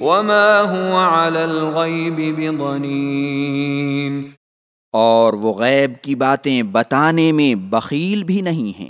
وما هو على الغيب بضنين۔ اور وہ غیب کی باتیں بتانے میں بخیل بھی نہیں ہیں۔